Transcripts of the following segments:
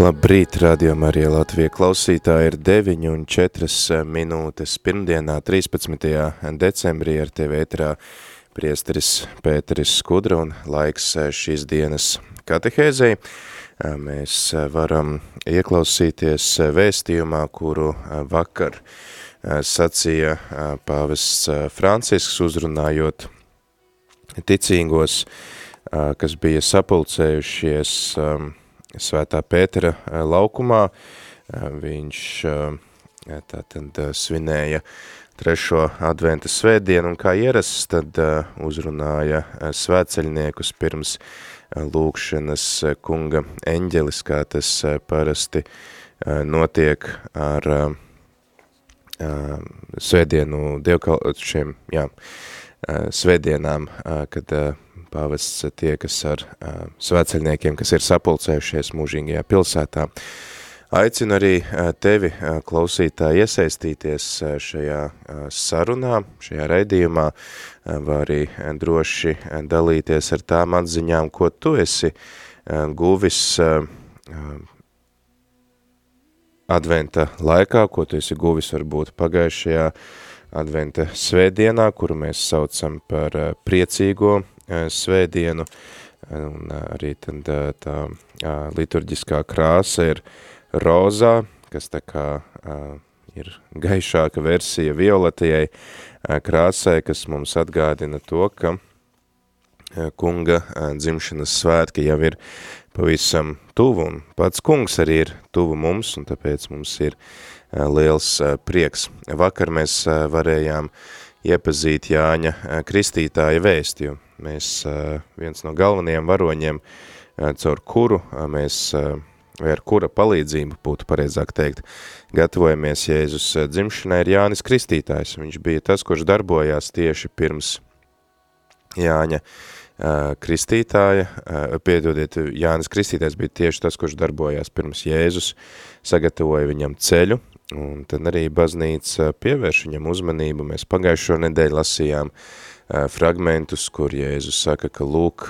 Labrīt, rādījumā arī Latvija klausītāji ir 9 un 4 eh, minūtes pirmdienā 13. decembrī ar tevi ētrā priesteris Pēteris Skudra un laiks eh, šīs dienas katehēzei. Eh, mēs varam ieklausīties vēstījumā, kuru vakar sacīja pāvests Francisks uzrunājot ticīgos, kas bija sapulcējušies Svētā Pētera eh, laukumā. Eh, viņš eh, tātad svinēja trešo adventa svētdienu un kā ierasts tad uzrunāja svētceļniekus pirms lūkšanas kunga eņģelis, kā tas parasti notiek ar svētdienu dievkal, šiem, jā, svētdienām, kad pāvests tiekas ar uh, svētceļniekiem, kas ir sapulcējušies mūžīgajā pilsētā. Aicinu arī tevi, klausītāji, iesaistīties šajā sarunā, šajā raidījumā, vai arī droši dalīties ar tām atziņām, ko tu esi guvis adventa laikā, ko tu esi guvis varbūt pagājušajā adventa svētdienā, kuru mēs saucam par priecīgo svētdienu, un arī tad tā liturģiskā krāsa ir rozā, kas tā kā ir gaišāka versija violetajai krāsai, kas mums atgādina to, ka kunga dzimšanas svētki jau ir pavisam tuvu, un pats kungs arī ir tuvu mums, un tāpēc mums ir liels prieks. Vakar mēs varējām iepazīt Jāņa kristītāja vēstiju, Mēs viens no galvenajiem varoņiem, caur kuru mēs, vai ar kura palīdzību būtu pareizāk teikt, gatavojamies Jēzus dzimšanai, ir Jānis Kristītājs. Viņš bija tas, kurš darbojās tieši pirms Jāņa Kristītāja, piedodiet, Jānis Kristītājs bija tieši tas, kurš darbojās pirms Jēzus, sagatavoja viņam ceļu, un tad arī baznīca pievērš viņam uzmanību. Mēs pagājušo nedēļu lasījām uh, fragmentus, kur Jēzus saka, ka lūk,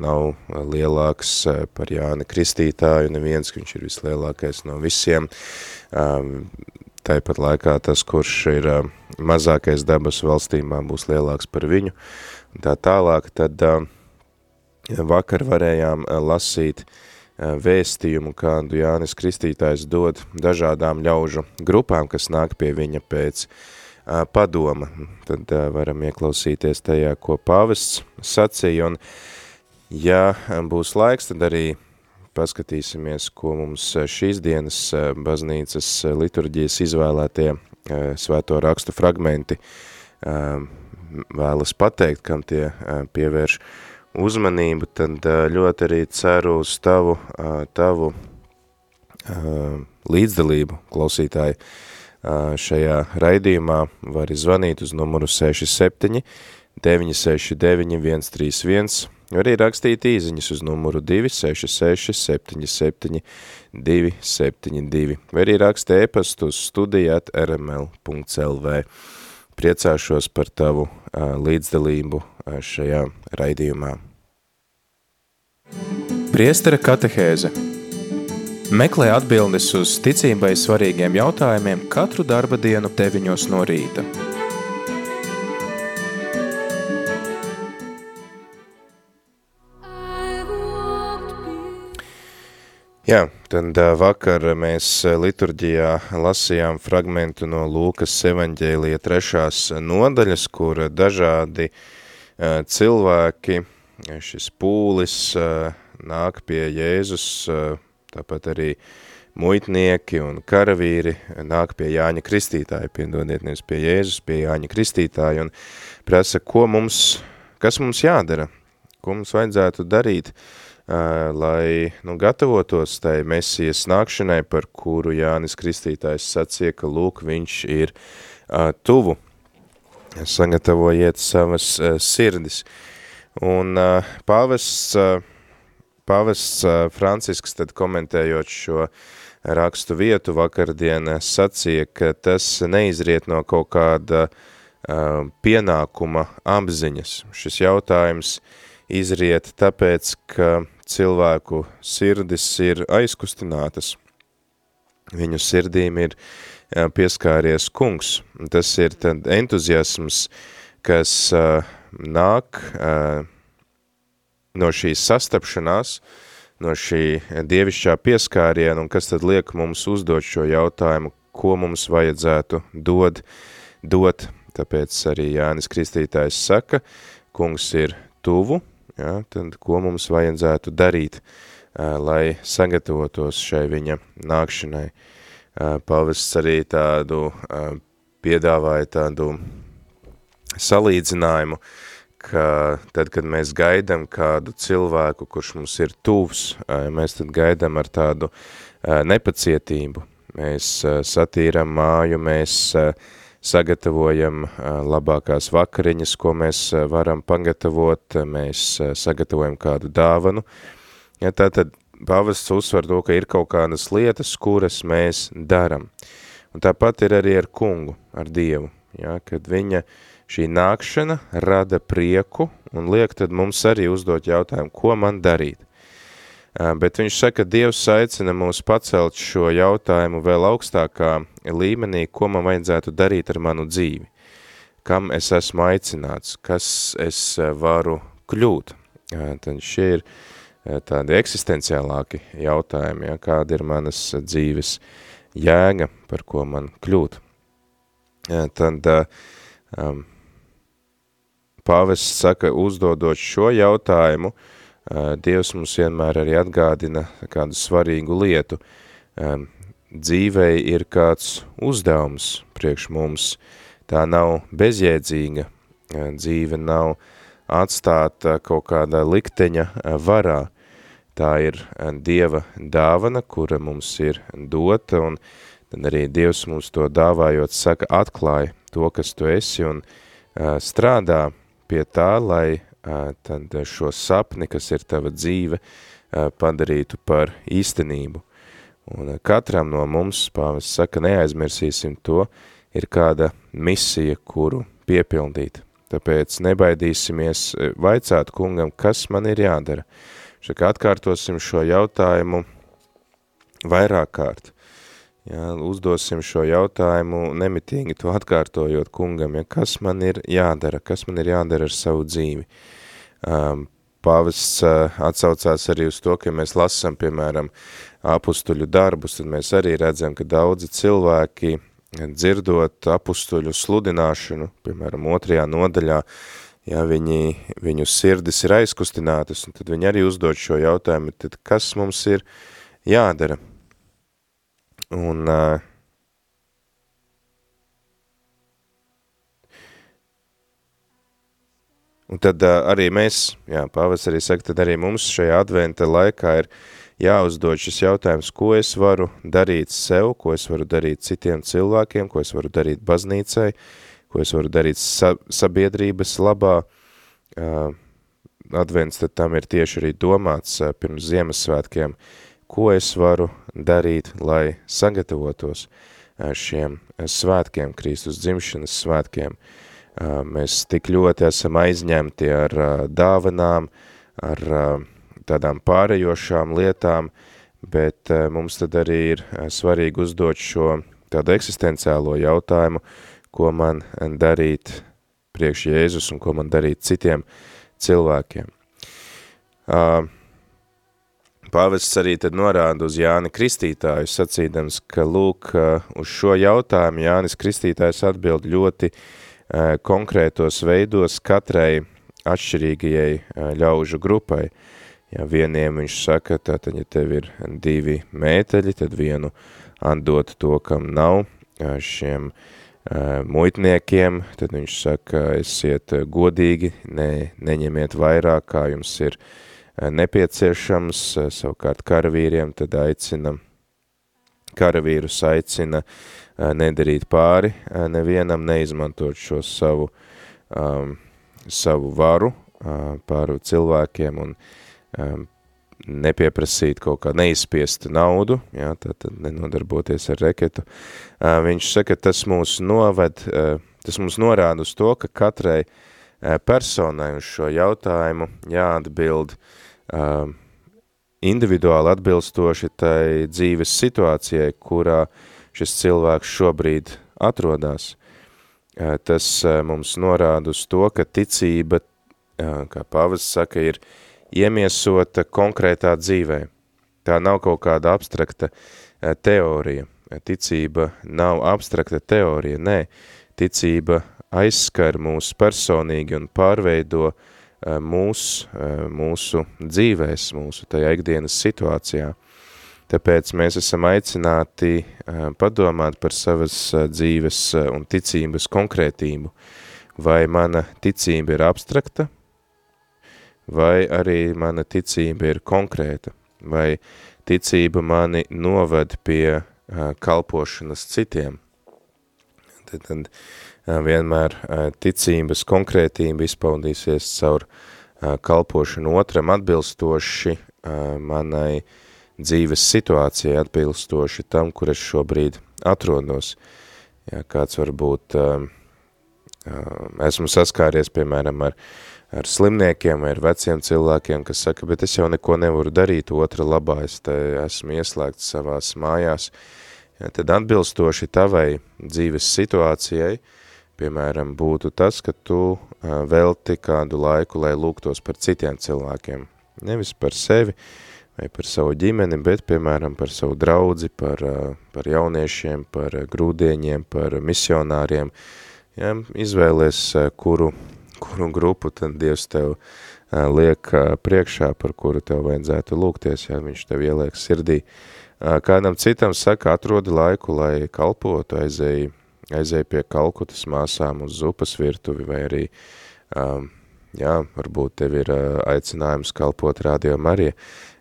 nav lielāks par Jāni Kristītāju, neviens, ka viņš ir vislielākais no visiem. Tāpat laikā tas, kurš ir mazākais dabas valstībā, būs lielāks par viņu. Tā tālāk, tad vakar varējām lasīt vēstījumu, kādu Jānis Kristītājs dod dažādām ļaužu grupām, kas nāk pie viņa pēc uh, padoma. Tad varam ieklausīties tajā, ko pavests sacīja, un ja būs laiks, tad arī paskatīsimies, ko mums šīs dienas baznīcas liturģijas izvēlētie svēto rakstu fragmenti vēlas pateikt, kam tie pievērš uzmanību, tad ļoti arī ceru uz tavu, tavu līdzdalību, klausītāji, šajā raidījumā var zvanīt uz numuru 67 969 131, var arī rakstīt īziņas uz numuru 266 77 272, vai arī rakst ēpastu uz studijāt rml.lv. Priecāšos par tavu līdzdalību šajā raidījumā. Priestara katehēze Meklē atbildes uz ticībai svarīgiem jautājumiem katru darba dienu 9 no rīta. Jā, tad vakar mēs liturģijā lasījām fragmentu no Lūkas evaņģēlija trešās nodaļas, kur dažādi cilvēki, šis pūlis nāk pie Jēzus Tāpat arī muitnieki un karavīri nāk pie Jāņa Kristītāja, piedodiet nevis pie Jēzus, pie Jāņa Kristītāja un prasa, ko mums, kas mums jādara, ko mums vajadzētu darīt, lai nu, gatavotos tai mesijas nākšanai, par kuru Jānis Kristītājs sacīja, ka lūk, viņš ir tuvu. Sagatavojiet savas sirdis. Un pāvests, pāvests Francisks tad komentējot šo rakstu vietu vakardien sacīja, ka tas neizriet no kaut kāda pienākuma apziņas. Šis jautājums izriet tāpēc, ka cilvēku sirdis ir aizkustinātas. Viņu sirdīm ir pieskāries kungs. Tas ir tad entuziasms, kas nāk no šīs sastapšanās, no šī dievišķā pieskāriena, un kas tad liek mums uzdot šo jautājumu, ko mums vajadzētu dod, dot. Tāpēc arī Jānis Kristītājs saka, kungs ir tuvu, ja, tad ko mums vajadzētu darīt, lai sagatavotos šai viņa nākšanai. Pavests arī tādu piedāvāja tādu salīdzinājumu, ka tad, kad mēs gaidam kādu cilvēku, kurš mums ir tuvs, mēs tad gaidam ar tādu nepacietību. Mēs satīram māju, mēs sagatavojam labākās vakariņas, ko mēs varam pagatavot, mēs sagatavojam kādu dāvanu. Ja, tātad pavests uzsver to, ka ir kaut kādas lietas, kuras mēs daram. Un tāpat ir arī ar kungu, ar Dievu, ja, kad viņa šī nākšana rada prieku un liek tad mums arī uzdot jautājumu, ko man darīt. Bet viņš saka, ka Dievs aicina mūs pacelt šo jautājumu vēl augstākā līmenī, ko man vajadzētu darīt ar manu dzīvi, kam es esmu aicināts, kas es varu kļūt. Tad šie ir tādi eksistenciālāki jautājumi, ja, kāda ir manas dzīves jēga, par ko man kļūt. Tad um, pāvests saka, uzdodot šo jautājumu, uh, Dievs mums vienmēr arī atgādina kādu svarīgu lietu. Dzīvei ir kāds uzdevums priekš mums, tā nav bezjēdzīga, dzīve nav atstāta kaut kādā likteņa varā, tā ir Dieva dāvana, kura mums ir dota, un tad arī Dievs mums to dāvājot saka, atklāja to, kas tu esi, un strādā pie tā, lai tad šo sapni, kas ir tava dzīve, padarītu par īstenību. Un katram no mums, pāvis saka, neaizmirsīsim to, ir kāda misija, kuru piepildīt. Tāpēc nebaidīsimies vaicāt kungam, kas man ir jādara. Šaka atkārtosim šo jautājumu vairāk kārt. Ja, uzdosim šo jautājumu nemitīgi to atkārtojot kungam, ja, kas man ir jādara, kas man ir jādara ar savu dzīvi. Um, Pāvests uh, atsaucās arī uz to, ka mēs lasam, piemēram, apustuļu darbus, tad mēs arī redzam, ka daudzi cilvēki, dzirdot apustuļu sludināšanu, piemēram, otrajā nodaļā, ja viņi, viņu sirdis ir aizkustinātas, un tad viņi arī uzdod šo jautājumu, tad kas mums ir jādara? Un uh, Un tad uh, arī mēs, jā, pāvis arī saka, tad arī mums šajā adventa laikā ir jāuzdod šis jautājums, ko es varu darīt sev, ko es varu darīt citiem cilvēkiem, ko es varu darīt baznīcai, ko es varu darīt sa sabiedrības labā. Uh, advents tad tam ir tieši arī domāts uh, pirms Ziemassvētkiem, ko es varu darīt, lai sagatavotos šiem svētkiem, Kristus dzimšanas svētkiem. Mēs tik ļoti esam aizņemti ar dāvanām, ar tādām pārējošām lietām, bet mums tad arī ir svarīgi uzdot šo tādu eksistenciālo jautājumu, ko man darīt priekš Jēzus un ko man darīt citiem cilvēkiem. Uh, Pāvests arī tad norāda uz Jāni Kristītāju, sacīdams, ka lūk, uz šo jautājumu Jānis Kristītājs atbild ļoti uh, konkrētos veidos katrai atšķirīgajai uh, ļaužu grupai. Ja vieniem viņš saka, tātad, ja tev ir divi mēteļi, tad vienu atdot to, kam nav, šiem muitniekiem, tad viņš saka, esiet godīgi, ne, neņemiet vairāk, kā jums ir nepieciešams, savukārt karavīriem tad aicina, karavīrus aicina nedarīt pāri, nevienam neizmantot šo savu, um, savu varu uh, pār cilvēkiem un um, nepieprasīt kaut kā neizspiestu naudu, jā, tad, tad nenodarboties ar reketu. Uh, viņš saka, tas mūs noved, uh, tas mums norāda uz to, ka katrai personai uz šo jautājumu jāatbild uh, individuāli atbilstoši tai dzīves situācijai, kurā šis cilvēks šobrīd atrodas. Uh, tas uh, mums norāda uz to, ka ticība, uh, kā pavas saka, ir uh, iemiesota konkrētā dzīvē. Tā nav kaut kāda abstrakta teorija. Ticība nav abstrakta teorija, nē. Ticība aizskar mūs personīgi un pārveido eh, mūs, eh, mūsu dzīvēs, mūsu tajā ikdienas situācijā. Tāpēc mēs esam aicināti padomāt par savas dzīves un ticības konkrētību. Vai mana ticība ir abstrakta, vai arī mana ticība ir konkrēta, vai ticība mani noved pie kalpošanas citiem. Tad, tad vienmēr uh, ticības konkrētība izpaudīsies caur uh, kalpošanu otram atbilstoši uh, manai dzīves situācijai, atbilstoši tam, kur es šobrīd atrodos. Ja, kāds varbūt uh, uh, esmu saskāries, piemēram, ar uh, ar slimniekiem vai ar veciem cilvēkiem, kas saka, bet es jau neko nevaru darīt otra labā, es te esmu ieslēgts savās mājās. Ja, tad atbilstoši tavai dzīves situācijai, piemēram, būtu tas, ka tu velti kādu laiku, lai lūgtos par citiem cilvēkiem. Nevis par sevi vai par savu ģimeni, bet, piemēram, par savu draudzi, par, par jauniešiem, par grūdieņiem, par misionāriem. Ja, izvēlies, kuru kuru grupu tad Dievs tev liek priekšā, par kuru tev vajadzētu lūgties, ja viņš tev ieliek sirdī. Kādam citam saka, atrodi laiku, lai kalpotu, aizēji, aizēji pie kalkutas māsām uz zupas virtuvi, vai arī, jā, varbūt tev ir aicinājums kalpot Radio Marija,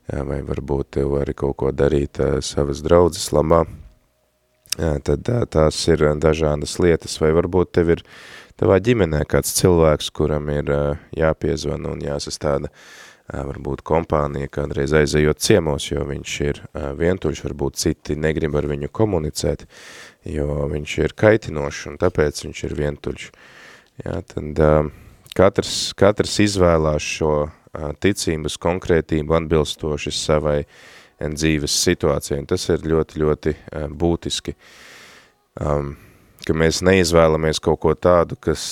vai varbūt tev arī kaut ko darīt savas draudzes labā, tad tās ir dažādas lietas, vai varbūt tev ir tavā ģimenē kāds cilvēks, kuram ir jāpiezvana un jāsastāda varbūt kompānija kādreiz aizejot ciemos, jo viņš ir vientuļš, varbūt citi negrib ar viņu komunicēt, jo viņš ir kaitinošs un tāpēc viņš ir vientuļš. Jā, tad katrs, katrs izvēlās šo ticības konkrētību atbilstoši savai dzīves situācijai, un tas ir ļoti, ļoti būtiski. Um, ka mēs neizvēlamies kaut ko tādu, kas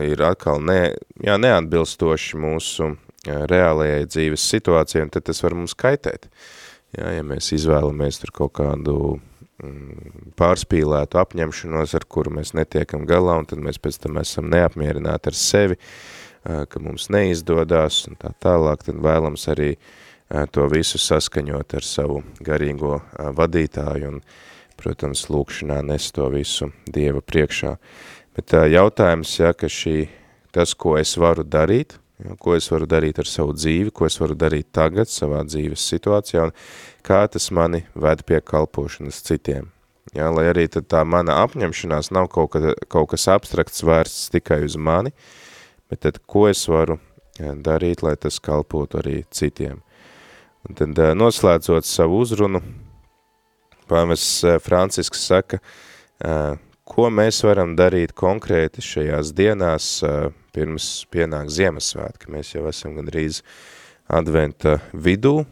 ir atkal ne, jā, neatbilstoši mūsu reālajai dzīves situācijai, tad tas var mums kaitēt. Jā, ja mēs izvēlamies tur kaut kādu mm, pārspīlētu apņemšanos, ar kuru mēs netiekam galā, un tad mēs pēc tam esam neapmierināti ar sevi, ka mums neizdodas un tā tālāk, tad vēlams arī to visu saskaņot ar savu garīgo vadītāju un protams, lūkšanā nes to visu Dieva priekšā. Bet jautājums, ja, ka šī, tas, ko es varu darīt, ko es varu darīt ar savu dzīvi, ko es varu darīt tagad savā dzīves situācijā, un kā tas mani ved pie kalpošanas citiem. Ja, lai arī tad tā mana apņemšanās nav kaut, ka, kaut kas abstrakts vērsts tikai uz mani, bet tad ko es varu darīt, lai tas kalpotu arī citiem. Un tad noslēdzot savu uzrunu, eh, Francisks saka, ko mēs varam darīt konkrēti šajās dienās, pirms pienāk Ziemassvētki. Mēs jau esam gandrīz adventa vidū,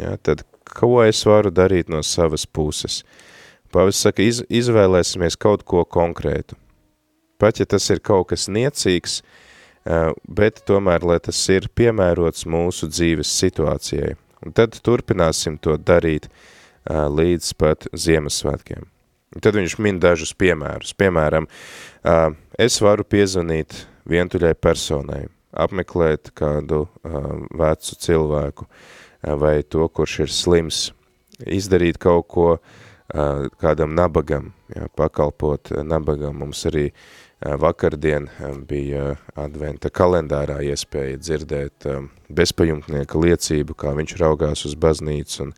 ja, tad ko es varu darīt no savas puses? Pāvests saka, iz, izvēlēsimies kaut ko konkrētu. Pat, ja tas ir kaut kas niecīgs, bet tomēr, lai tas ir piemērots mūsu dzīves situācijai. Un tad turpināsim to darīt, līdz pat Ziemassvētkiem. Tad viņš min dažus piemērus. Piemēram, es varu piezvanīt vientuļai personai, apmeklēt kādu vecu cilvēku vai to, kurš ir slims, izdarīt kaut ko kādam nabagam, jā, pakalpot nabagam. Mums arī vakardien bija adventa kalendārā iespēja dzirdēt bezpajumtnieka liecību, kā viņš raugās uz baznīcu, un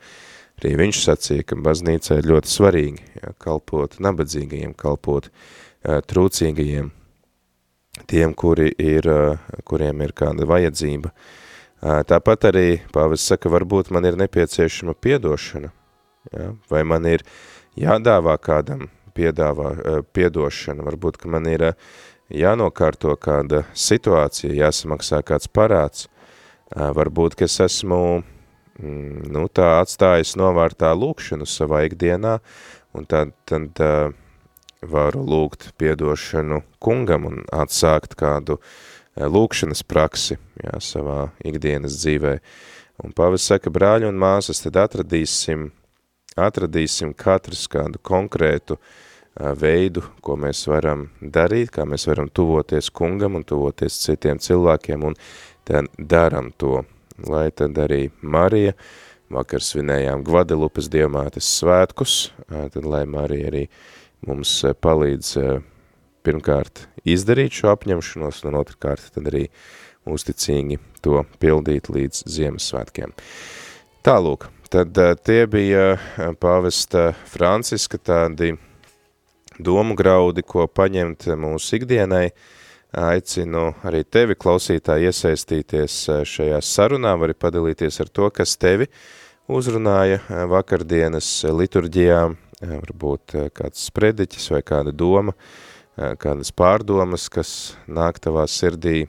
arī viņš sacīja, ka baznīca ir ļoti svarīgi jā, kalpot nabadzīgajiem, kalpot trūcīgajiem, tiem, kuri ir, kuriem ir kāda vajadzība. Tāpat arī pāvis saka, varbūt man ir nepieciešama piedošana, ja? vai man ir jādāvā kādam piedāvā, piedošana, varbūt, ka man ir jānokārto kāda situācija, jāsamaksā kāds parāds, varbūt, ka es esmu mm, nu, tā atstājis novārtā lūkšanu savā ikdienā, un tad, tad varu lūgt piedošanu kungam un atsākt kādu lūkšanas praksi jā, savā ikdienas dzīvē. Un pavas saka, brāļi un māsas, tad atradīsim atradīsim katrs kādu konkrētu veidu, ko mēs varam darīt, kā mēs varam tuvoties kungam un tuvoties citiem cilvēkiem, un tad daram to, lai tad arī Marija, vakar svinējām Gvadelupes dievmātes svētkus, tad lai Marija arī mums palīdz pirmkārt izdarīt šo apņemšanos, un otrkārt tad arī uzticīgi to pildīt līdz Ziemassvētkiem. Tālūk, Tad eh, tie bija eh, pāvesta Franciska tādi domu graudi, ko paņemt mūsu ikdienai. Aicinu arī tevi, klausītāji, iesaistīties eh, šajā sarunā, vari padalīties ar to, kas tevi uzrunāja vakardienas liturģijā, varbūt kāds sprediķis vai kāda doma, kādas pārdomas, kas nāk tavā sirdī,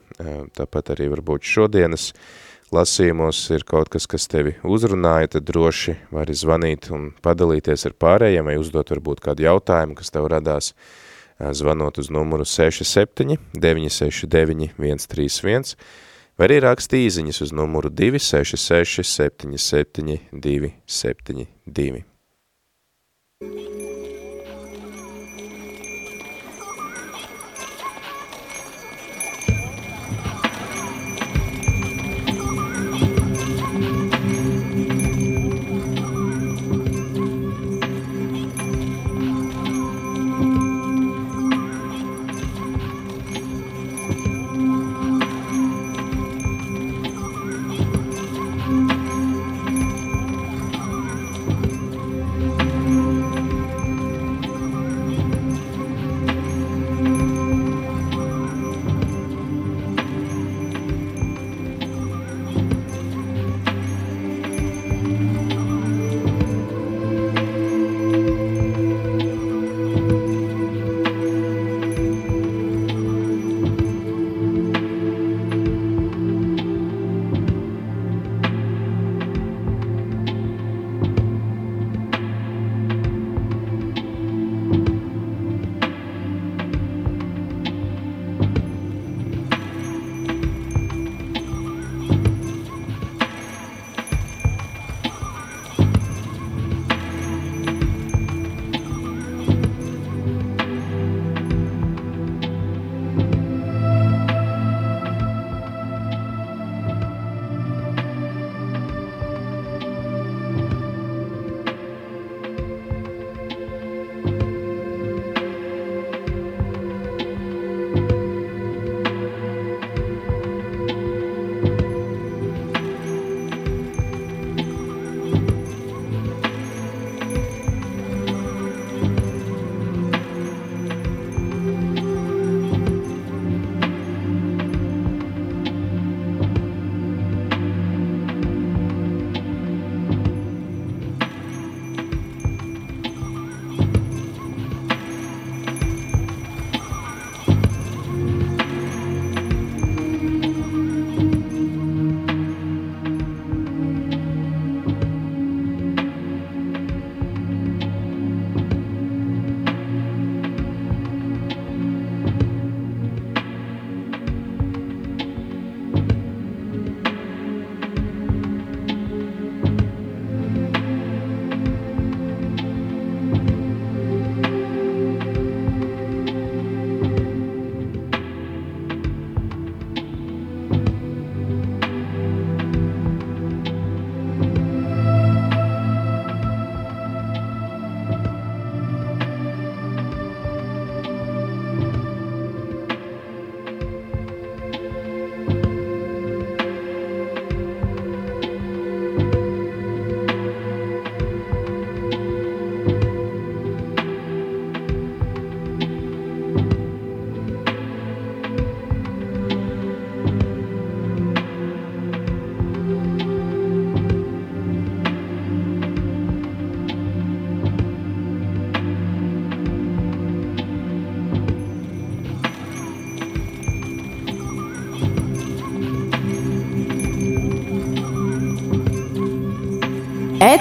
tāpat arī varbūt šodienas lasījumos ir kaut kas, kas tevi uzrunāja, tad droši vari zvanīt un padalīties ar pārējiem vai uzdot varbūt kādu jautājumu, kas tev radās. Zvanot uz numuru 67 969 131 vai arī rakst īziņas uz numuru 266 77 272.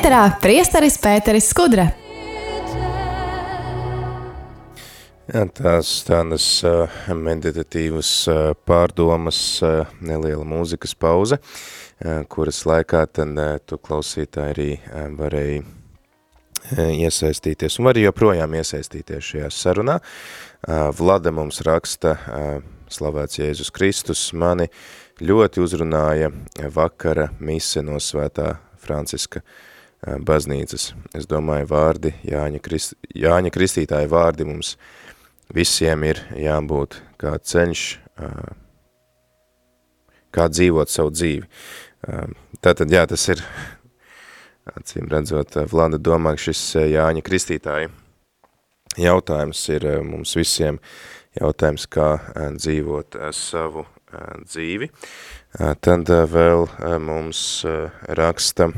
Ēterā priesteris Pēteris Skudra. Tās tādas uh, meditatīvas uh, pārdomas, uh, neliela mūzikas pauze, kuras laikā tad tu klausītāji arī varēji iesaistīties un var joprojām iesaistīties šajā sarunā. Vlada mums raksta, slavēts Jēzus Kristus, mani ļoti uzrunāja vakara mise no svētā Franciska baznīcas. Es domāju, vārdi, Jāņa, Krist, Jāņa Kristītāja vārdi mums visiem ir jābūt kā ceļš, kā dzīvot savu dzīvi. Tātad, jā, tas ir, acīm redzot, Vlada domā, ka šis Jāņa Kristītāja jautājums ir mums visiem jautājums, kā dzīvot savu dzīvi. Tad vēl mums raksta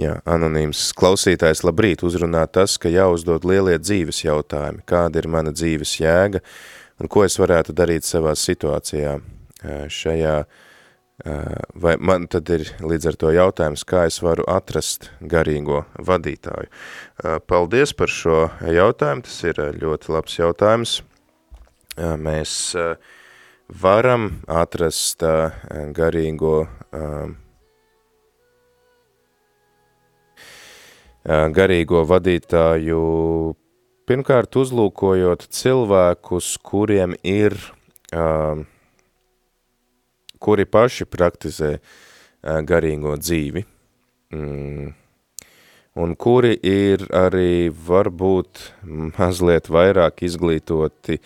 Jā, anonīms klausītājs labrīt uzrunā tas, ka jāuzdod lielie dzīves jautājumi, kāda ir mana dzīves jēga un ko es varētu darīt savā situācijā šajā, vai man tad ir līdz ar to jautājums, kā es varu atrast garīgo vadītāju. Paldies par šo jautājumu, tas ir ļoti labs jautājums. Mēs varam atrast garīgo garīgo vadītāju, pirmkārt uzlūkojot cilvēkus, kuriem ir, kuri paši praktizē garīgo dzīvi, mm. un kuri ir arī varbūt mazliet vairāk izglītoti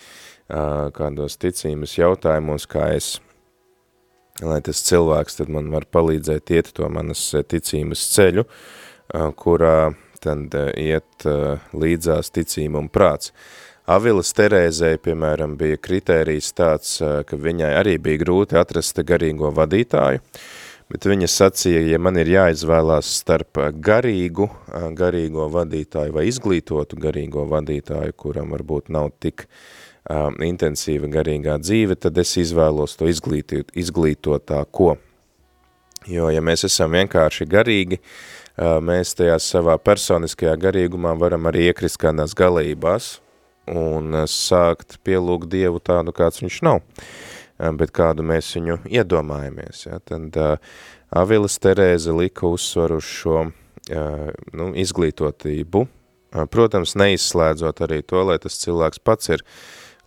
kādos ticības jautājumos, kā es, lai tas cilvēks tad man var palīdzēt iet to manas ticības ceļu, kurā tad iet līdzās ticība un prāts. Avilas Terēzei, piemēram, bija kritērijs tāds, ka viņai arī bija grūti atrast garīgo vadītāju, bet viņa sacīja, ja man ir jāizvēlās starp garīgu, garīgo vadītāju vai izglītotu garīgo vadītāju, kuram varbūt nav tik um, intensīva garīgā dzīve, tad es izvēlos to izglītot, izglītotāko. Jo, ja mēs esam vienkārši garīgi, uh, mēs tajā savā personiskajā garīgumā varam arī iekrist kādās galībās un sākt pielūgt Dievu tādu, kāds viņš nav, bet kādu mēs viņu iedomājamies. Ja? Tad Avilas Terēze lika uzsvaru uz šo nu, izglītotību, protams, neizslēdzot arī to, lai tas cilvēks pats ir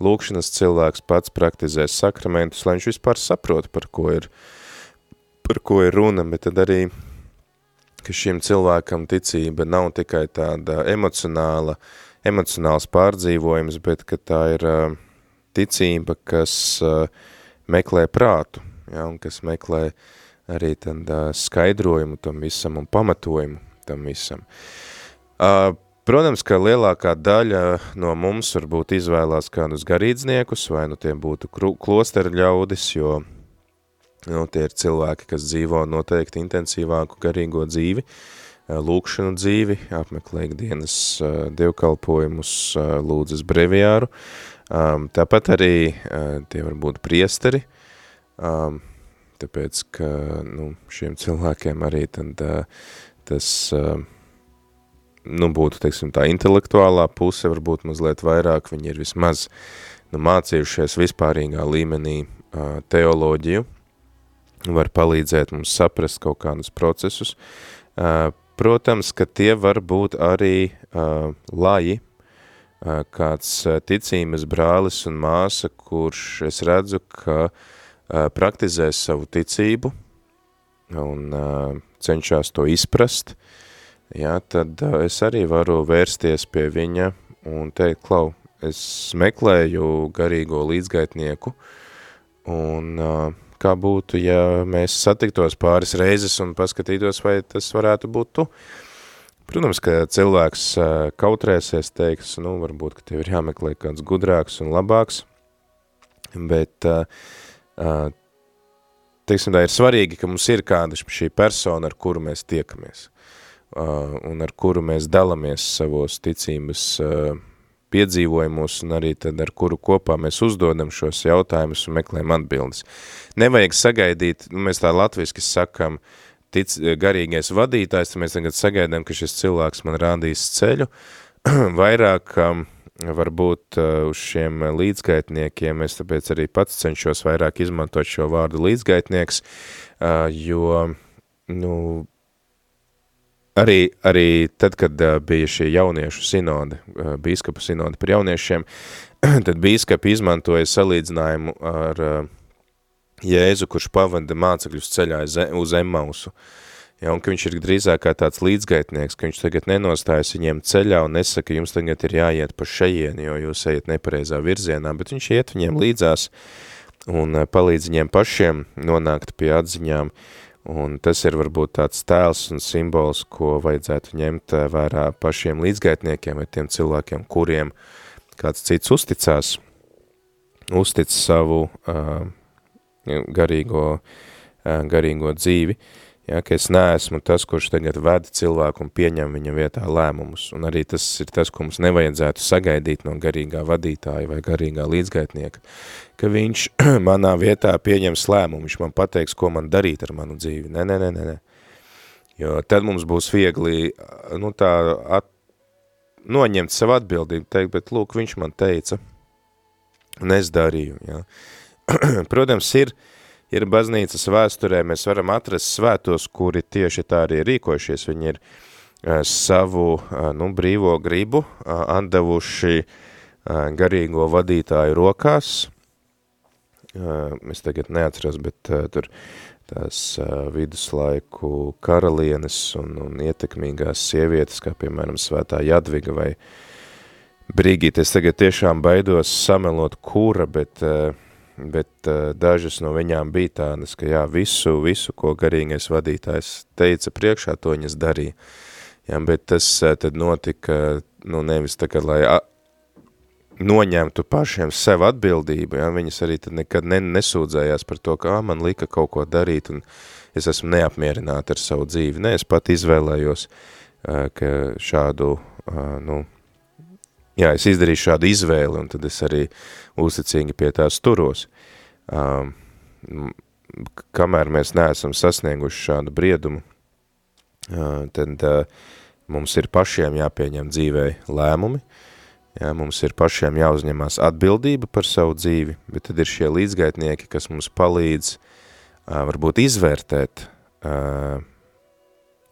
lūkšanas cilvēks, pats praktizēs sakramentus, lai viņš vispār saprot, par ko ir, par ko ir runa, bet tad arī ka šim cilvēkam ticība nav tikai tāda emocionāla, emocionāls pārdzīvojums, bet ka tā ir ticība, kas meklē prātu, ja, un kas meklē arī tad skaidrojumu tam visam un pamatojumu tam visam. Protams, ka lielākā daļa no mums varbūt izvēlās kādus garīdzniekus, vai nu tie būtu klosteru ļaudis, jo Nu, tie ir cilvēki, kas dzīvo noteikti intensīvāku garīgo dzīvi, lūkšanu dzīvi, apmeklē ikdienas dievkalpojumus, lūdzas breviāru. Tāpat arī tie var būt priesteri, tāpēc, ka nu, šiem cilvēkiem arī tad, tas nu, būtu, teiksim, tā intelektuālā puse, varbūt mazliet vairāk, viņi ir vismaz nu, mācījušies vispārīgā līmenī teoloģiju, var palīdzēt mums saprast kaut kādus procesus. Protams, ka tie var būt arī laji, kāds ticības brālis un māsa, kurš es redzu, ka praktizē savu ticību un cenšas to izprast, jā, tad es arī varu vērsties pie viņa un teikt, klau, es meklēju garīgo līdzgaitnieku un uh, kā būtu, ja mēs satiktos pāris reizes un paskatītos, vai tas varētu būt tu. Protams, ka cilvēks kautrēsies, teiks, nu, varbūt, ka tev ir jāmeklē kāds gudrāks un labāks, bet, teiksim, tā ir svarīgi, ka mums ir kāda šī persona, ar kuru mēs tiekamies, un ar kuru mēs dalamies savos ticības piedzīvojumos un arī tad ar kuru kopā mēs uzdodam šos jautājumus un meklējam atbildes. Nevajag sagaidīt, nu, mēs tā latviski sakam, tic, garīgais vadītājs, mēs tagad sagaidām, ka šis cilvēks man rādīs ceļu, vairāk um, varbūt uh, uz šiem līdzgaitniekiem, es tāpēc arī pats cenšos vairāk izmantot šo vārdu līdzgaitnieks, uh, jo, nu, arī, arī tad, kad uh, bija šī jauniešu sinode, uh, bīskapu sinode par jauniešiem, tad bīskapi izmantoja salīdzinājumu ar uh, Jēzu, kurš pavada mācekļus ceļā uz Emmausu. Ja, un ka viņš ir drīzāk kā tāds līdzgaitnieks, ka viņš tagad nenostājas viņiem ceļā un nesaka, jums tagad ir jāiet pa šejieni, jo jūs ejat nepareizā virzienā, bet viņš iet viņiem līdzās un palīdz viņiem pašiem nonākt pie atziņām, un tas ir varbūt tāds tēls un simbols, ko vajadzētu ņemt vērā pašiem līdzgaitniekiem vai tiem cilvēkiem, kuriem kāds cits uzticās, uztic savu uh, garīgo, garīgo dzīvi, ja, ka es neesmu tas, kurš tagad ved cilvēku un pieņem viņa vietā lēmumus, un arī tas ir tas, ko mums nevajadzētu sagaidīt no garīgā vadītāja vai garīgā līdzgaitnieka, ka viņš manā vietā pieņems lēmumu, viņš man pateiks, ko man darīt ar manu dzīvi, nē, nē, nē, nē, jo tad mums būs viegli, nu tā, at, noņemt savu atbildību, teikt, bet lūk, viņš man teica, un es darīju, ja, Protams, ir, ir baznīcas vēsturē, mēs varam atrast svētos, kuri tieši tā arī rīkojušies, viņi ir uh, savu uh, nu, brīvo gribu uh, atdevuši garīgo vadītāju rokās, es tagad neatceros, bet tur tās viduslaiku karalienes un, un ietekmīgās sievietes, kā piemēram svētā Jadviga vai Brigita, es tagad tiešām baidos samelot kura, bet uh, bet uh, dažas no viņām bija tādas, ka jā, visu, visu, ko garīgais vadītājs teica priekšā, to viņas darīja. Jā, bet tas uh, tad notika, nu, nevis tā, ka, lai noņemtu pašiem sev atbildību, jā, viņas arī tad nekad ne, nesūdzējās par to, ka, ā, man lika kaut ko darīt, un es esmu neapmierināta ar savu dzīvi. Nē, es pat izvēlējos, uh, ka šādu, uh, nu, jā, es izdarīju šādu izvēli, un tad es arī uzticīgi pie tās turos. Um, kamēr mēs neesam sasnieguši šādu briedumu, uh, tad uh, mums ir pašiem jāpieņem dzīvē lēmumi, jā, mums ir pašiem jāuzņemās atbildība par savu dzīvi, bet tad ir šie līdzgaitnieki, kas mums palīdz uh, varbūt izvērtēt uh,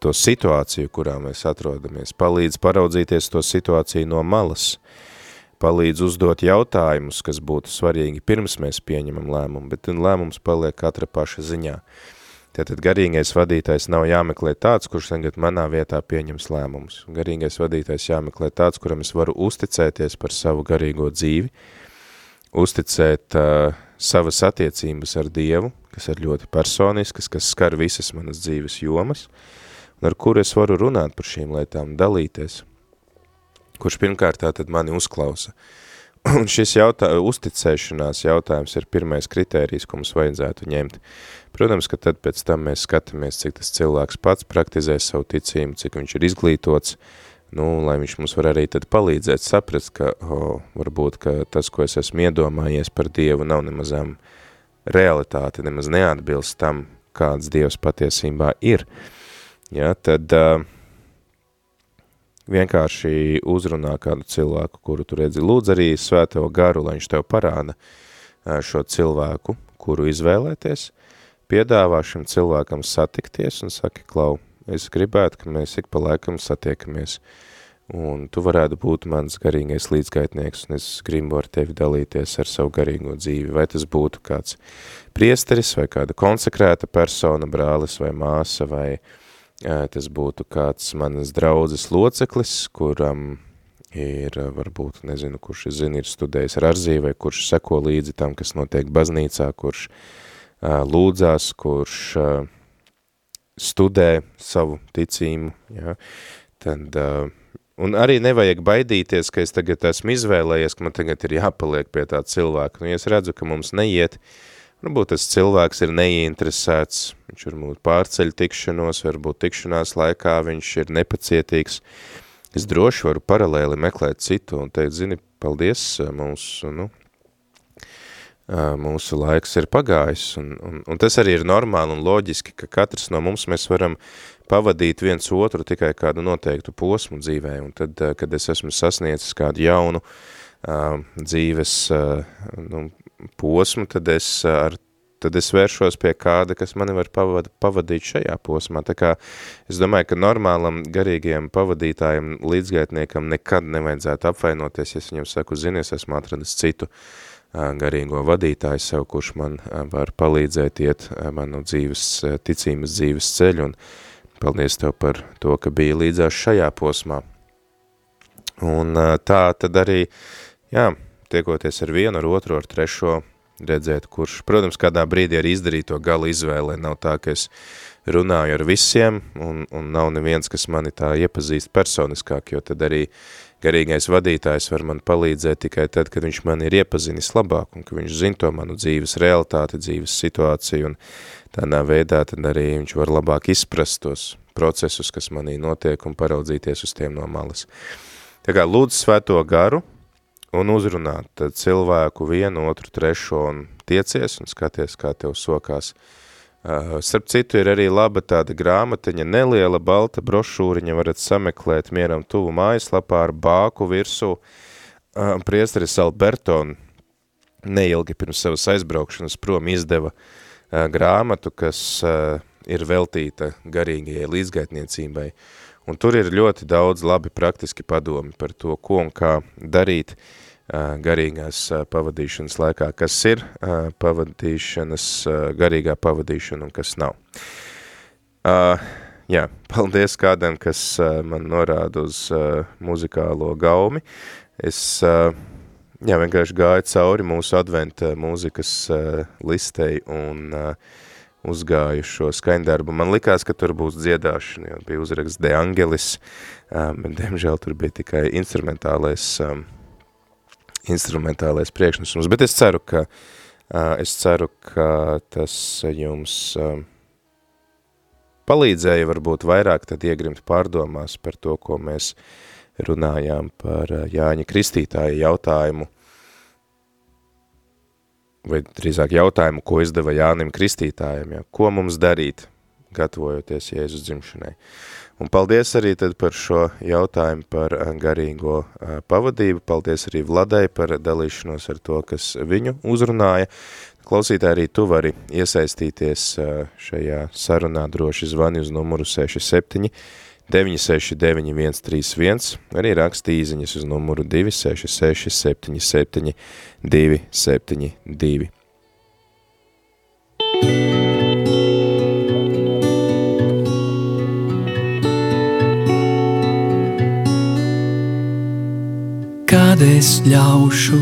to situāciju, kurā mēs atrodamies, palīdz paraudzīties to situāciju no malas, palīdz uzdot jautājumus, kas būtu svarīgi pirms mēs pieņemam lēmumu, bet lēmums paliek katra paša ziņā. Tātad garīgais vadītājs nav jāmeklē tāds, kurš tagad manā vietā pieņems lēmumus. Garīgais vadītājs jāmeklē tāds, kuram es varu uzticēties par savu garīgo dzīvi, uzticēt uh, savas attiecības ar Dievu, kas ir ļoti personiskas, kas skar visas manas dzīves jomas, uh, ar kuru es varu runāt par šīm lietām, dalīties, kurš pirmkārt tātad mani uzklausa. Un šis jautā, uzticēšanās jautājums ir pirmais kritērijs, ko mums vajadzētu ņemt. Protams, ka tad pēc tam mēs skatāmies, cik tas cilvēks pats praktizē savu ticību, cik viņš ir izglītots, nu, lai viņš mums var arī tad palīdzēt saprast, ka, oh, varbūt, ka tas, ko es esmu iedomājies par Dievu, nav nemazām realitāte, nemaz neatbilst tam, kāds Dievs patiesībā ir. Uh, ja, tad uh, vienkārši uzrunā kādu cilvēku, kuru tu redzi, lūdz arī svēto garu, lai viņš tev parāda uh, šo cilvēku, kuru izvēlēties, piedāvā šim cilvēkam satikties un saki, klau, es gribētu, ka mēs ik pa laikam satiekamies, un tu varētu būt mans garīgais līdzgaitnieks, un es gribu ar tevi dalīties ar savu garīgo dzīvi, vai tas būtu kāds priesteris, vai kāda konsekrēta persona, brālis vai māsa, vai uh, tas būtu kāds manas draudzes loceklis, kuram ir, varbūt, nezinu, kurš, es zinu, ir studējis ar arzī, vai kurš seko līdzi tam, kas notiek baznīcā, kurš uh, lūdzās, kurš uh, studē savu ticību, ja, tad, uh, un arī nevajag baidīties, ka es tagad esmu izvēlējies, ka man tagad ir jāpaliek pie tā cilvēka, nu, ja es redzu, ka mums neiet, uh, Varbūt tas cilvēks ir neinteresēts, viņš varbūt pārceļ tikšanos, varbūt tikšanās laikā viņš ir nepacietīgs. Es droši varu paralēli meklēt citu un teikt, zini, paldies mums, nu, mūsu laiks ir pagājis, un, un, un tas arī ir normāli un loģiski, ka katrs no mums mēs varam pavadīt viens otru tikai kādu noteiktu posmu dzīvē, un tad, kad es esmu sasniedzis kādu jaunu uh, dzīves uh, nu, posmu, tad es ar tad es vēršos pie kāda, kas mani var pavad, pavadīt šajā posmā. Tā kā es domāju, ka normālam garīgajam pavadītājam, līdzgaitniekam nekad nevajadzētu apvainoties, ja es viņam saku, zinies, esmu atradis citu garīgo vadītāju sev, kurš man var palīdzēt iet manu dzīves, ticības dzīves ceļu, un paldies tev par to, ka bija līdzās šajā posmā. Un tā tad arī, jā, tiekoties ar vienu, ar otru, ar trešo, redzēt, kurš, protams, kādā brīdī arī izdarīja to gala izvēli, nav tā, ka es runāju ar visiem, un, un nav neviens, kas mani tā iepazīst personiskāk, jo tad arī garīgais vadītājs var man palīdzēt tikai tad, kad viņš man ir iepazinis labāk, un ka viņš zina to manu dzīves realitāti, dzīves situāciju, un tādā veidā tad arī viņš var labāk izprast tos procesus, kas manī notiek, un paraudzīties uz tiem no malas. Tā kā lūdzu svēto garu, un uzrunāt cilvēku vienu, otru, trešo un tiecies un skaties, kā tev sokās. Uh, starp citu, ir arī laba tāda grāmatiņa, neliela balta brošūriņa, varat sameklēt mieram tuvu mājaslapā ar bāku virsū. Uh, priesteris Alberto neilgi pirms savas aizbraukšanas prom izdeva uh, grāmatu, kas uh, ir veltīta garīgajai līdzgaitniecībai. Un tur ir ļoti daudz labi praktiski padomi par to, ko un kā darīt garīgās pavadīšanas laikā, kas ir pavadīšanas, garīgā pavadīšana un kas nav. Jā, paldies kādam, kas man norāda uz muzikālo gaumi. Es jā, vienkārši gāju cauri mūsu adventa mūzikas listei un uzgāju šo skaņdarbu. Man likās, ka tur būs dziedāšana, jo bija uzraksts De Angelis, bet diemžēl tur bija tikai instrumentālais, um, instrumentālais priekšnesums. Bet es ceru, ka, es ceru, ka tas jums um, palīdzēja varbūt vairāk tad iegrimt pārdomās par to, ko mēs runājām par Jāņa Kristītāja jautājumu, vai drīzāk jautājumu, ko izdeva Jānim Kristītājam, ja? ko mums darīt, gatavojoties Jēzus dzimšanai. Un paldies arī tad par šo jautājumu par eh, garīgo eh, pavadību, paldies arī Vladai par dalīšanos ar to, kas viņu uzrunāja. Klausītāji arī tu vari iesaistīties eh, šajā sarunā droši zvani uz numuru 67 969 131, arī raksta īziņas uz numuru 266 77 272. Kad es ļaušu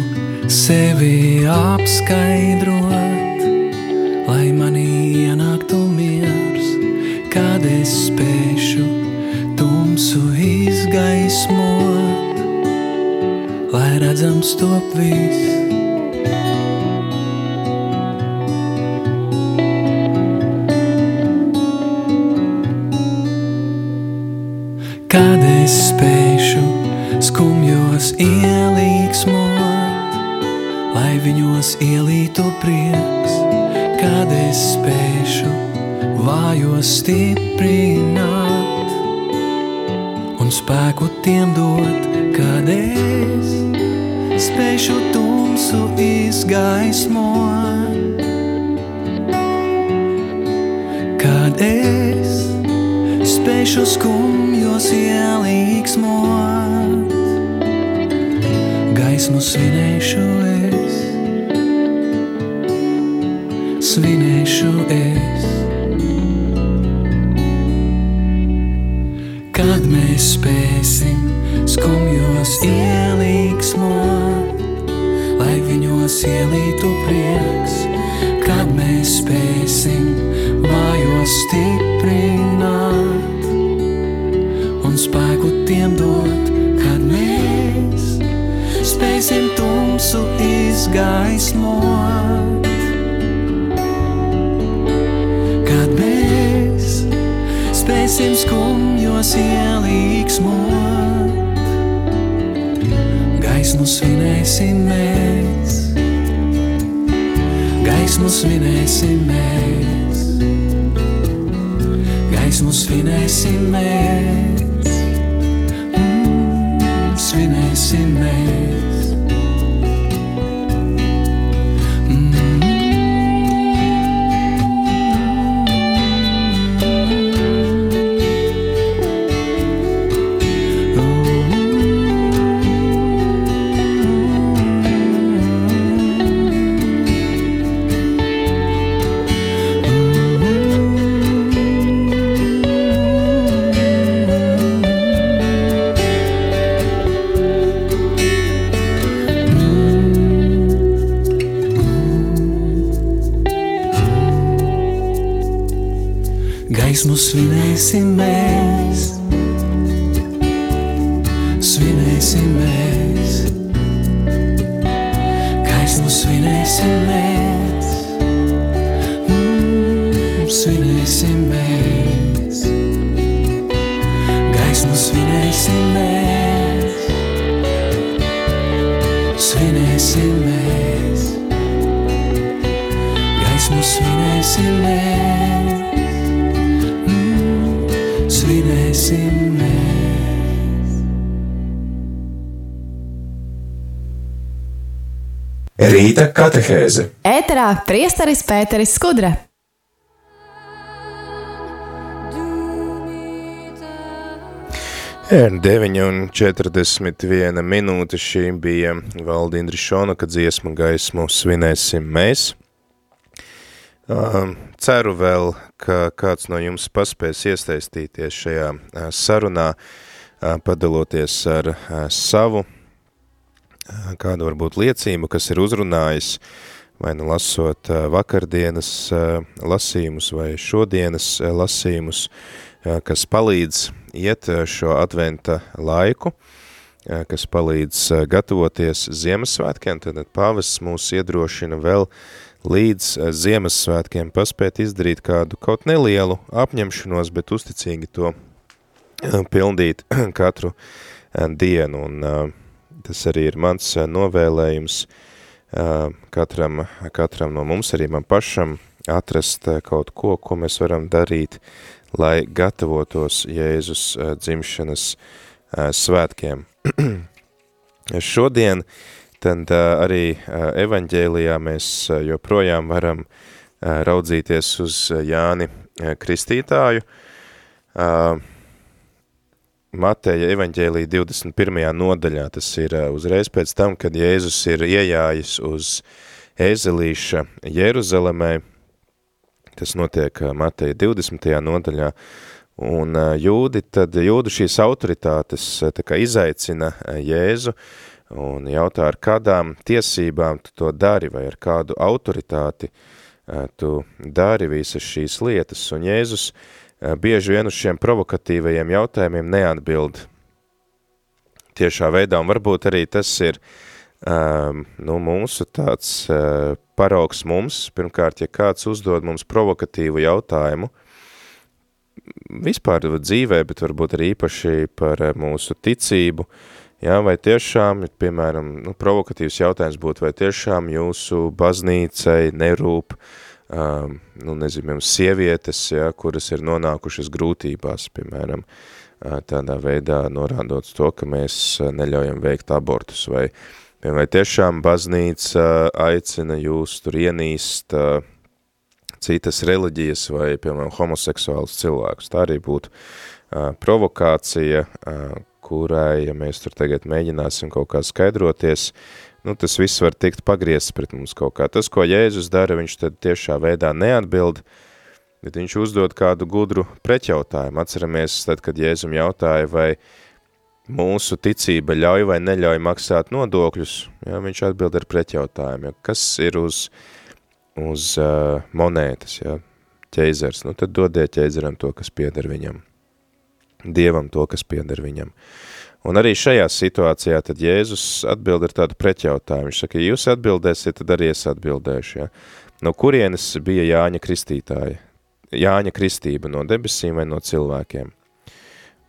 sevi apskaidrot, lai manī ienāktu miers, kad es spēšu tumsu izgaismot, lai redzams top viss. Kad es spēšu skumjos lai viņos ielītu prieks, kad es spēšu vājos stiprināt un spēku tiem dot, kad es spēšu tumsu izgaismot. Kad es spēšu skumjos ielīgsmot, gaismu svinēšu es, svinēšu es. Kad mēs spēsim skumjos ielīgsmot, lai viņos ielītu prieks, kad mēs spēsim vājos stiprināt un spēku tiem dot, kad mēs spēsim tumsu izgaismot. Spēsim skumjos ielīgsmot, gaismu svinēsim mēs. gaismu svinēsim mēs, gaismu svinēsim mēs, mm, svinēsim mēs. Katehēze. Ēterā priesteris Pēteris Skudra. Jā, 9 un 41 minūte šī bija Valda Indrišonaka dziesma gaismu svinēsim mēs. Uh, ceru vēl, ka kāds no jums paspēs iesaistīties šajā uh, sarunā, uh, padaloties ar uh, savu, uh, kādu varbūt liecību, kas ir uzrunājis, vai nu lasot uh, vakardienas uh, lasījumus vai šodienas uh, lasījumus, uh, kas palīdz iet uh, šo adventa laiku, uh, kas palīdz uh, gatavoties Ziemassvētkiem, tad pāvests mūs iedrošina vēl uh, līdz Ziemassvētkiem paspēt izdarīt kādu kaut nelielu apņemšanos, bet uzticīgi to pildīt katru dienu. Un tas arī ir mans novēlējums katram, katram no mums, arī man pašam, atrast kaut ko, ko mēs varam darīt, lai gatavotos Jēzus dzimšanas svētkiem. Šodien tad arī evaņģēlijā mēs joprojām varam raudzīties uz Jāni Kristītāju. Mateja evaņģēlija 21. nodaļā, tas ir uzreiz pēc tam, kad Jēzus ir iejājis uz ezelīša Jeruzalemē, tas notiek Mateja 20. nodaļā, un jūdi, tad jūdu šīs autoritātes tā kā izaicina Jēzu, uh, un jautā, ar kādām tiesībām tu to dari, vai ar kādu autoritāti tu dari visas šīs lietas, un Jēzus bieži vien uz šiem provokatīvajiem jautājumiem neatbild. Tiešā veidā, un varbūt arī tas ir um, nu, mūsu tāds uh, paraugs mums, pirmkārt, ja kāds uzdod mums provokatīvu jautājumu, vispār dzīvē, bet varbūt arī īpaši par mūsu ticību, uh, Jā, vai tiešām, piemēram, nu, provokatīvs jautājums būtu, vai tiešām jūsu baznīcai nerūp, um, nu, nezinu, sievietes, jā, kuras ir nonākušas grūtībās, piemēram, tādā veidā norādot to, ka mēs neļaujam veikt abortus, vai, vai tiešām baznīca aicina jūs tur ienīst citas reliģijas vai, piemēram, homoseksuālus cilvēkus. Tā arī būtu provokācija, kurai, ja mēs tur tagad mēģināsim kaut kā skaidroties, nu, tas viss var tikt pagriezts pret mums kaut kā. Tas, ko Jēzus dara, viņš tad tiešā veidā neatbild, bet viņš uzdod kādu gudru pretjautājumu. Atceramies, tad, kad Jēzum jautāja, vai mūsu ticība ļauj vai neļauj maksāt nodokļus, ja, viņš atbild ar pretjautājumu, ja, kas ir uz, uz uh, monētas, ja, ķeizars, nu tad dodiet ķeizaram to, kas pieder viņam. Dievam to, kas pieder viņam. Un arī šajā situācijā tad Jēzus atbild ar tādu pretjautājumu. Viņš saka, ja jūs atbildēsiet, tad arī es atbildēšu. Ja? No kurienes bija Jāņa kristītāja? Jāņa kristība no debesīm vai no cilvēkiem?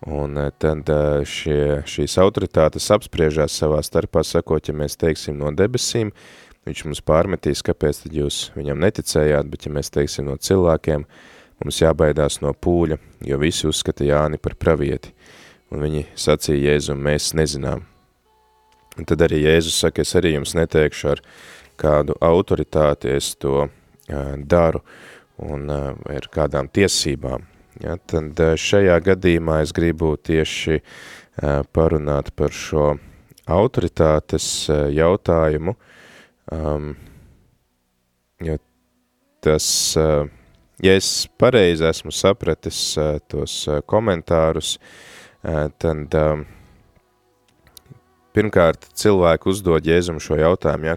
Un eh, tad eh, šie, šīs autoritātes apspriežās savā starpā, sakot, ja mēs teiksim no debesīm, viņš mums pārmetīs, kāpēc tad jūs viņam neticējāt, bet ja mēs teiksim no cilvēkiem, mums jābaidās no pūļa, jo visi uzskata Jāni par pravieti. Un viņi sacīja Jēzu, mēs nezinām. Un tad arī Jēzus saka, es arī jums neteikšu ar kādu autoritāti, es to uh, daru un uh, ar kādām tiesībām. Ja, tad uh, šajā gadījumā es gribu tieši uh, parunāt par šo autoritātes uh, jautājumu, um, jo tas, uh, ja es pareizi esmu sapratis uh, tos uh, komentārus, uh, tad uh, pirmkārt cilvēku uzdod Jēzum šo jautājumu, ja,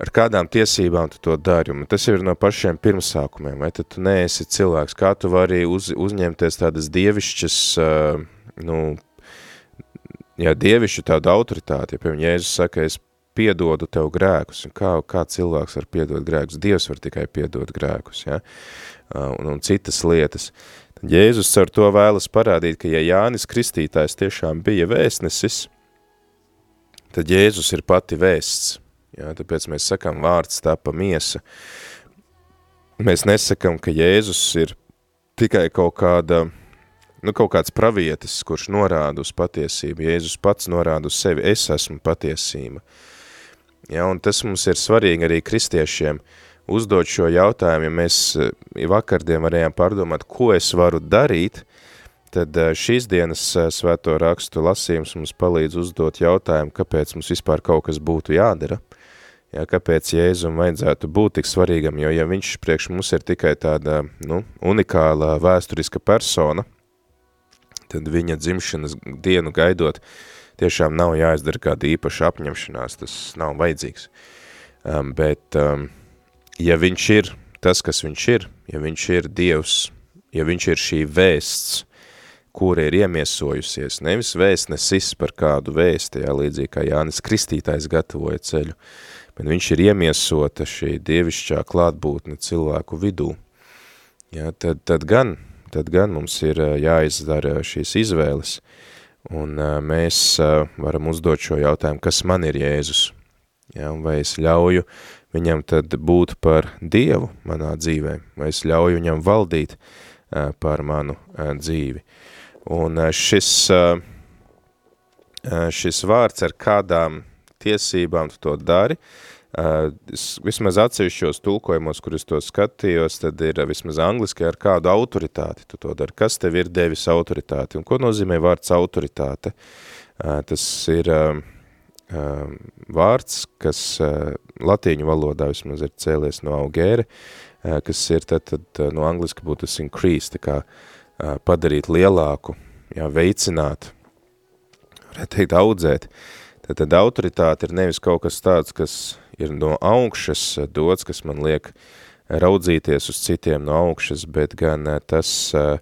ar kādām tiesībām tu to dari, un tas ir no pašiem pirmsākumiem, vai tad tu neesi cilvēks, kā tu vari uz, uzņemties tādas dievišķas, nu, jā, dievišķu tādu autoritāti, ja, piemēram, Jēzus saka, es piedodu tev grēkus, un kā, kā cilvēks var piedot grēkus, Dievs var tikai piedot grēkus, ja, un, un citas lietas, Jēzus ar to vēlas parādīt, ka ja Jānis Kristītājs tiešām bija vēstnesis, tad Jēzus ir pati vēsts. Jā, tāpēc mēs sakam vārds tapa miesa. Mēs nesakam, ka Jēzus ir tikai kaut kāda, nu kaut kāds pravietis, kurš norāda uz patiesību. Jēzus pats norāda uz sevi, es esmu patiesība. Jā, un tas mums ir svarīgi arī kristiešiem, uh, uzdot šo jautājumu, ja mēs eh, vakardien varējām pārdomāt, ko es varu darīt, tad eh, šīs dienas eh, svēto rakstu lasījums mums palīdz uzdot jautājumu, kāpēc mums vispār kaut kas būtu jādara, ja, kāpēc Jēzum vajadzētu būt tik svarīgam, jo ja viņš priekš mums ir tikai tāda nu, unikāla vēsturiska persona, tad viņa dzimšanas dienu gaidot, tiešām nav jāizdara kāda īpaša apņemšanās, tas nav vajadzīgs. Um, bet um, ja viņš ir tas, kas viņš ir, ja viņš ir Dievs, ja viņš ir šī vēsts, kura ir iemiesojusies, nevis vēstnesis par kādu vēsti, jā, līdzīgi kā Jānis Kristītājs gatavoja ceļu, bet viņš ir iemiesota šī dievišķā klātbūtne cilvēku vidū, jā, tad, tad, gan, tad gan mums ir jāizdara šīs izvēles, un mēs varam uzdot šo jautājumu, kas man ir Jēzus, jā, vai es ļauju viņam tad būt par Dievu manā dzīvē, vai es ļauju viņam valdīt par manu dzīvi. Un šis, šis vārds ar kādām tiesībām tu to dari, vismaz atsevišķos tulkojumos, kurus to skatījos, tad ir vismaz angliski ar kādu autoritāti tu to dari. Kas tev ir devis autoritāti? Un ko nozīmē vārds autoritāte? Tas ir uh, vārds, kas uh, latīņu valodā vismaz ir cēlies no augēra, uh, kas ir tad, tad no angliski būtu increase, tā kā uh, padarīt lielāku, jā, veicināt, varētu teikt audzēt. Tad, tad autoritāte ir nevis kaut kas tāds, kas ir no augšas dots, kas man liek raudzīties uz citiem no augšas, bet gan tas, uh,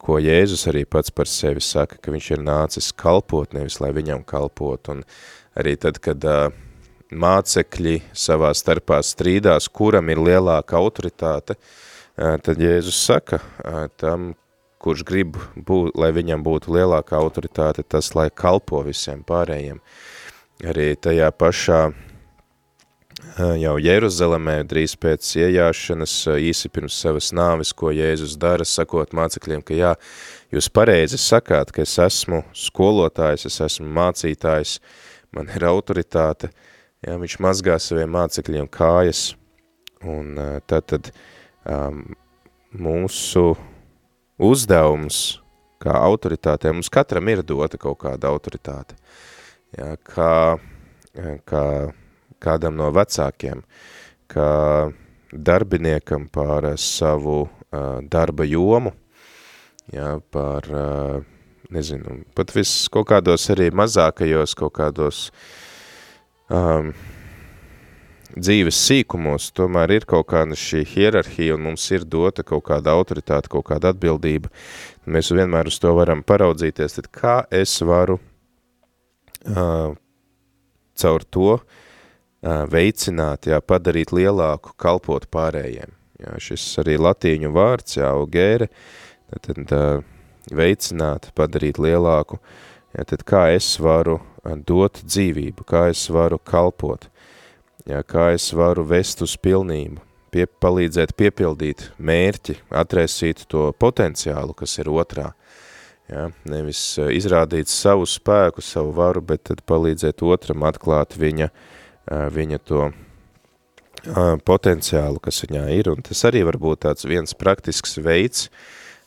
ko Jēzus arī pats par sevi saka, ka viņš ir nācis kalpot, nevis lai viņam kalpot, un arī tad, kad mācekļi savā starpā strīdās, kuram ir lielāka autoritāte, tad Jēzus saka tam, kurš grib, būt, lai viņam būtu lielāka autoritāte, tas, lai kalpo visiem pārējiem. Arī tajā pašā jau Jeruzalemē drīz pēc iejāšanas īsi pirms savas nāves, ko Jēzus dara, sakot mācekļiem, ka jā, jūs pareizi sakāt, ka es esmu skolotājs, es esmu mācītājs, man ir autoritāte, jā, viņš mazgā saviem mācekļiem kājas, un tad, tad um, mūsu uzdevums kā autoritātē, mums katram ir dota kaut kāda autoritāte, jā, kā, kā kādam no vecākiem, kā darbiniekam par savu darba jomu, jā, par, nezinu, pat viss kaut kādos arī mazākajos, kaut kādos um, dzīves sīkumos, tomēr ir kaut kāda šī hierarhija un mums ir dota kaut kāda autoritāte, kaut kāda atbildība. Mēs vienmēr uz to varam paraudzīties, tad kā es varu uh, caur to uh, veicināt, jā, padarīt lielāku, kalpot pārējiem. Jā, šis arī latīņu vārds, jā, augēre, tad, tad veicināt, padarīt lielāku, jā, tad kā es varu dot dzīvību, kā es varu kalpot, jā, kā es varu vest uz pilnību, pie, palīdzēt piepildīt mērķi, atraisīt to potenciālu, kas ir otrā. Ja, nevis izrādīt savu spēku, savu varu, bet tad palīdzēt otram atklāt viņa, viņa to potenciālu, kas viņā ir. Un tas arī var būt tāds viens praktisks veids,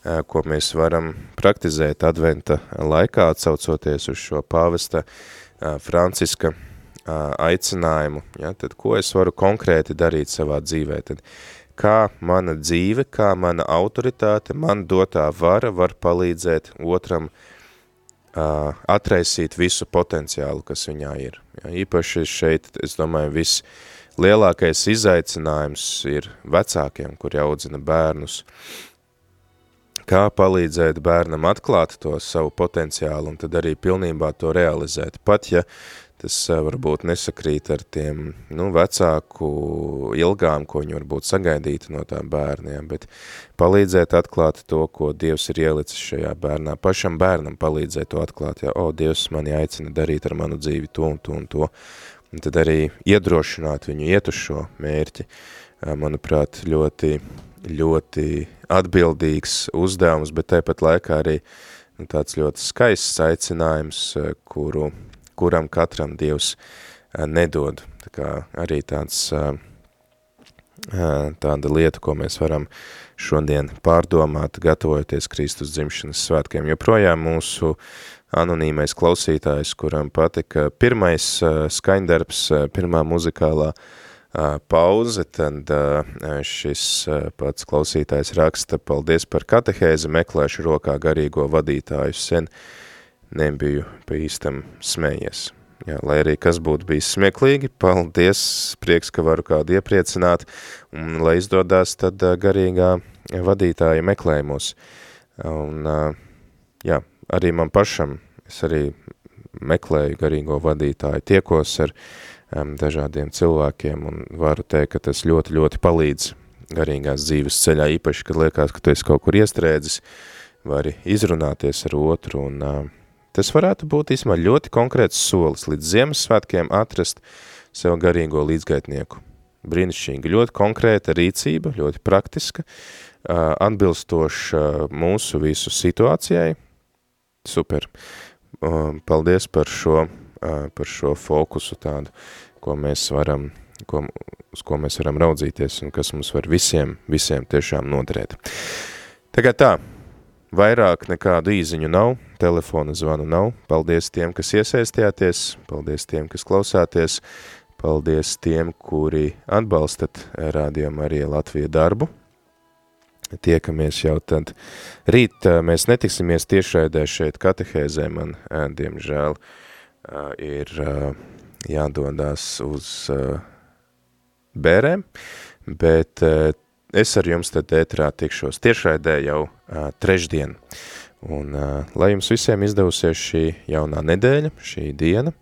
ko mēs varam praktizēt adventa laikā, atsaucoties uz šo pāvesta Franciska aicinājumu, ja, tad ko es varu konkrēti darīt savā dzīvē, tad kā mana dzīve, kā mana autoritāte, man dotā vara var palīdzēt otram uh, atraisīt visu potenciālu, kas viņā ir. Ja, īpaši šeit, es domāju, viss lielākais izaicinājums ir vecākiem, kuri audzina bērnus, kā palīdzēt bērnam atklāt to savu potenciālu un tad arī pilnībā to realizēt. Pat ja tas eh, varbūt nesakrīt ar tiem nu, vecāku ilgām, ko viņi varbūt sagaidītu no tām bērniem, bet palīdzēt atklāt to, ko Dievs ir ielicis šajā bērnā. Pašam bērnam palīdzēt to atklāt, ja, o, Dievs mani aicina darīt ar manu dzīvi to un to un to. Un tad arī iedrošināt viņu iet uz šo mērķi, eh, manuprāt, ļoti, ļoti atbildīgs uzdevums, bet tāpat laikā arī nu, tāds ļoti skaists aicinājums, eh, kuru kuram katram Dievs nedod. Tā kā arī tāds, tāda lieta, ko mēs varam šodien pārdomāt, gatavojoties Kristus dzimšanas svētkiem. Joprojām mūsu anonīmais klausītājs, kuram patika pirmais skaņdarbs, pirmā muzikālā pauze, tad šis pats klausītājs raksta, paldies par katehēzi, meklēšu rokā garīgo vadītāju sen, nebiju pa īstam smējies. Jā, lai arī kas būtu bijis smieklīgi, paldies, prieks, ka varu kādu iepriecināt, un lai izdodās tad garīgā vadītāja meklējumos. Un, jā, arī man pašam, es arī meklēju garīgo vadītāju, tiekos ar um, dažādiem cilvēkiem un varu teikt, ka tas ļoti, ļoti palīdz garīgās dzīves ceļā, īpaši, kad liekas, ka tu esi kaut kur iestrēdzis, vari izrunāties ar otru un uh, Tas varētu būt īsmā ļoti konkrēts solis līdz Ziemassvētkiem atrast sev garīgo līdzgaitnieku. Brīnišķīgi, ļoti konkrēta rīcība, ļoti praktiska, atbilstoša mūsu visu situācijai. Super. Paldies par šo, par šo fokusu tādu, ko mēs varam, ko, uz ko mēs varam raudzīties un kas mums var visiem, visiem tiešām noderēt. Tagad tā, Vairāk nekādu īziņu nav, telefona zvanu nav. Paldies tiem, kas iesaistījāties, paldies tiem, kas klausāties, paldies tiem, kuri atbalstat rādījumu arī Latviju darbu. Tiekamies jau tad. Rīt mēs netiksimies tiešraidē šeit katehēzē, man, diemžēl, ir jādodās uz bērēm, bet es ar jums tad ētrā tikšos tiešraidē jau uh, trešdien. Un uh, lai jums visiem izdevusies šī jaunā nedēļa, šī diena,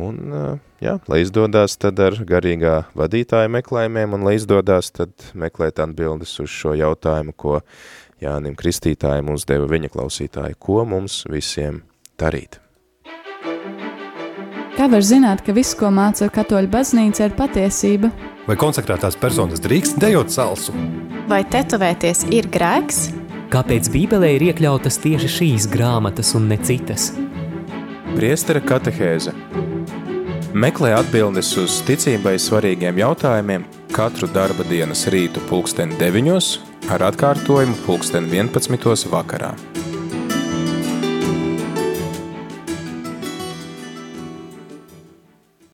un uh, jā, lai izdodās tad ar garīgā vadītāja meklējumiem, un lai izdodās tad meklēt atbildes uz šo jautājumu, ko Jānim Kristītājiem uzdeva viņa klausītāji, ko mums visiem darīt. Kā var zināt, ka viss, ko māca katoļu baznīca, ir patiesība? Vai konsekrētās personas drīkst dejot salsu? Vai tetovēties ir grēks? Kāpēc Bībelē ir iekļautas tieši šīs grāmatas un ne citas? Priestera katehēze Meklē atbildes uz ticībai svarīgiem jautājumiem katru darba dienas rītu pulksteni 9 ar atkārtojumu pulksteni 11 vakarā.